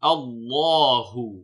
Allahu